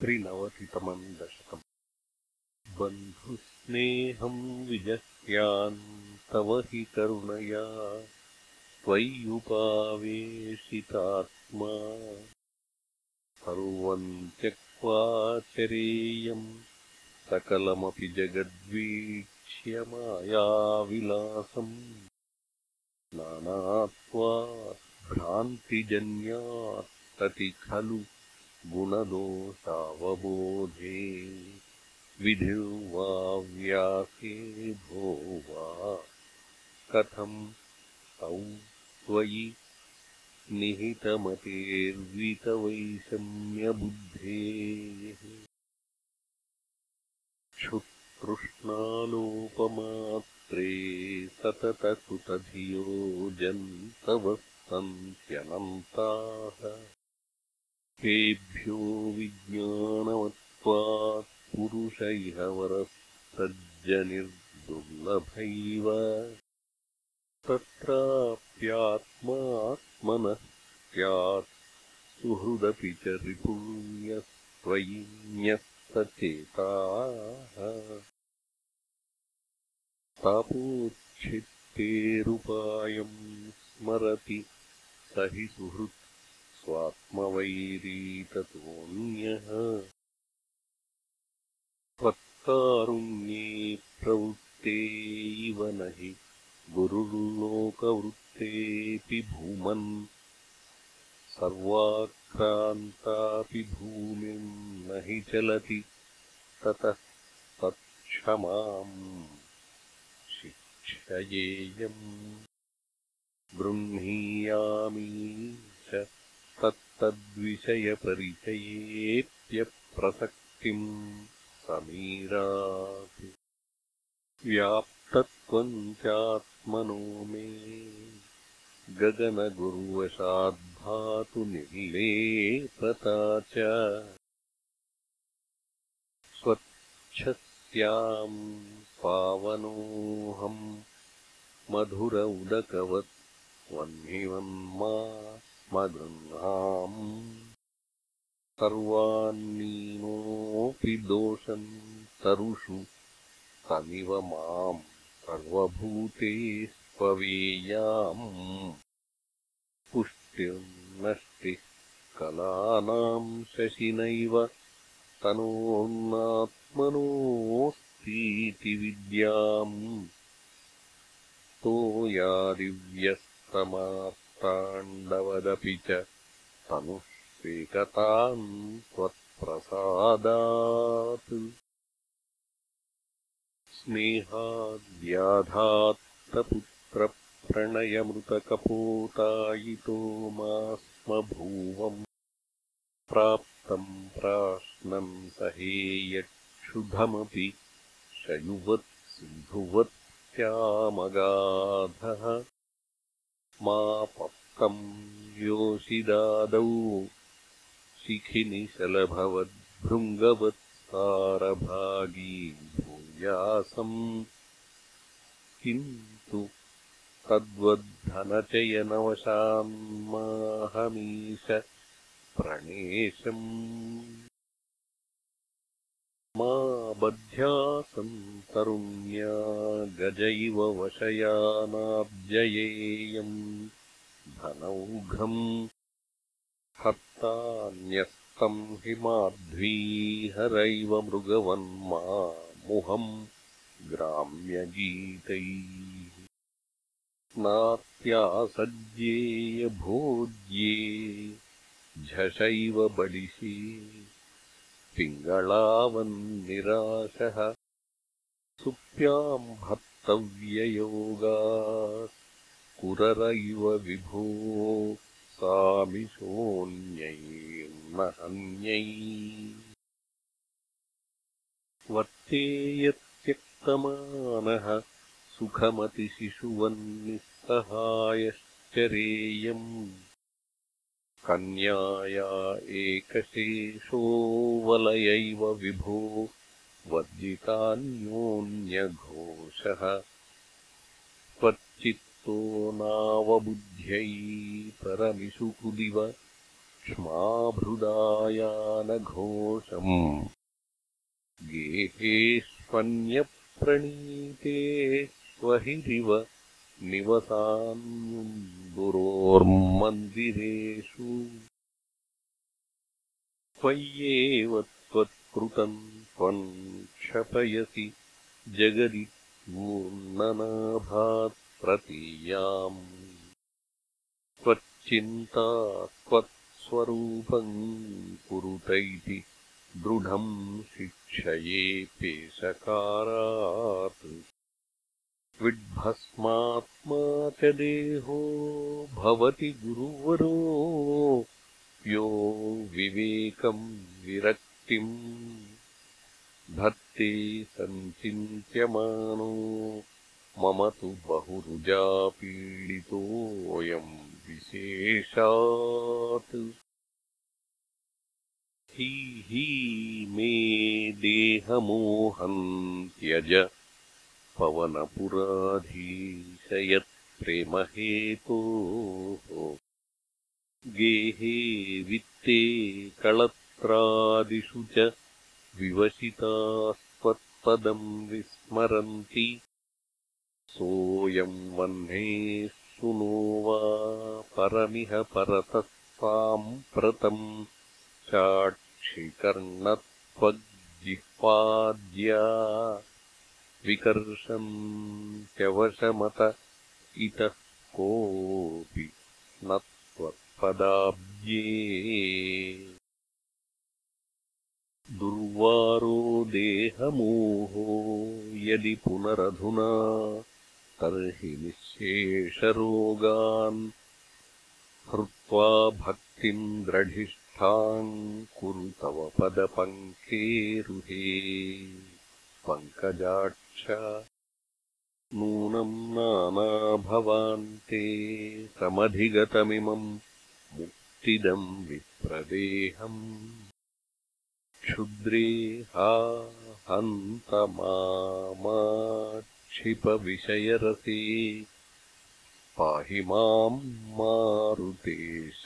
त्रिनवतितमम् दशकम् बन्धुस्नेहम् विजह्यान् तव हि करुणया त्वय्युपावेशितात्मा सर्वम् त्यक्त्वाचरेयम् सकलमपि जगद्वीक्ष्यमायाविलासम् नानात्वा भ्रान्तिजन्यात्तति खलु गुणदोषावबोधे विधिर्वा व्यासे भो वा कथम् तौ त्वयि निहितमतेर्वितवैषम्यबुद्धेः क्षुत्तृष्णालोपमात्रे सततकृतधियो जन्तवः सन्त्यनन्ताः तेभ्यो विज्ञानवत्त्वात् पुरुष इह वरस्तज्जनिर्दुर्लभैव तत्राप्यात्मात्मनः स्यात् सुहृदपि च रिपुण्यस्त्वयि न्यस्तचेताः तापोच्छित्तेरुपायम् स्मरति स हि सुहृत् स्वात्मवैरीततोऽन्यः त्वत्कारुण्ये प्रवृत्ते इव न हि गुरुर्लोकवृत्तेऽपि भूमन्। सर्वाक्रान्तापि भूमिर्न हि चलति ततः तत्क्षमाम् शिक्षयेयम्। गृह्णीयामीश तत्तद्विषयपरिचयेऽप्यप्रसक्तिम् समीरात् व्याप्तत्वम् चात्मनो मे गगनगुर्वशाद्भातु निर्लेपता च स्वच्छस्याम् पावनोऽहम् मधुर उदकवत् वह्निवन्मा गृह्णाम् सर्वान्नीनोऽपि दोषम् तरुषु तमिव माम् सर्वभूते स्पवेयाम् पुष्टिर्नष्टिः कलानाम् शशिनैव तनोन्नात्मनोऽस्तीति विद्याम् तोयादिव्यस्तमात् ताण्डवदपि च तनुःस्वेकताम् त्वत्प्रसादात्। स्नेहाद्याधात्तपुत्रप्रणयमृतकपोतायितो मा स्म भूवम् प्राप्तम् प्राश्नम् सहेयक्षुधमपि शयुवत् सिन्धुवत्यामगाधः मा पप्तम् योषिदादौ शिखिनिशलभवद्भृङ्गवत्सारभागी भूयासम्। किन्तु तद्वद्धनचयनवशान्माहमीश प्रणेशम् बध्यासम् तरुण्या गज इव वशयानाब्जयेयम् धनौघम् हर्तान्यस्तम् हि माध्वीहरैव मृगवन्मा मुहम् ग्राम्यगीतैः नात्यासज्येयभोज्ये झषैव बडिशे पिङ्गळावन्निराशः सुप्याम् भर्तव्ययोगास्कुरर इव विभो सामिशोऽन्यैर्नहन्यै वर्तेयत्यक्तमानः सुखमतिशिशुवन्निःसहायश्चरेयम् कन्याया एकशेषो वलयैव विभो वर्जितान्योन्यघोषः। त्वच्चित्तो नावबुद्ध्यै परमिषुकुदिव क्ष्माभृदायानघोषम्। गेहेष्वन्यप्रणीते स्वहिरिव निवसान्मुन्दुरोर्मन्दिरेषु त्वय्येव त्वत्कृतम् त्वम् क्षपयसि जगदि प्रतीयाम्। त्वच्चिन्ता त्वत्स्वरूपम् कुरुत इति दृढम् शिक्षये पेशकारात् विड्भस्मात्मा च देहो भवति गुरुवरो। यो विवेकम् विरक्तिम् धत्ते सञ्चिन्त्यमानो। मम तु बहुरुजापीडितोऽयम् विशेषात्। हि हि मे देहमोहम् त्यज पवनपुराधीशयत्प्रेमहेतोः गेहे वित्ते कळत्रादिषु च विवशितास्त्वत्पदम् विस्मरन्ति। सोऽयम् वह्नेः नो वा परमिह परतः साम्प्रतम् चाक्षिकर्णत्वग्जिह्वाद्या विकर्षन्त्यवशमत इतः कोऽपि न त्वत्पदाब्जे। दुर्वारो देहमोहो यदि पुनरधुना तर्हि निःशेषरोगान् हृत्वा भक्तिम् द्रढिष्ठाम् कुरु तव पदपङ्केरुहे पङ्कजाक्ष नूनम् नानाभवान्ते समधिगतमिमम् मुक्तिदम् विप्रदेहम् क्षुद्रे हा हन्त माक्षिपविषयरसे पाहि माम् मारुतेश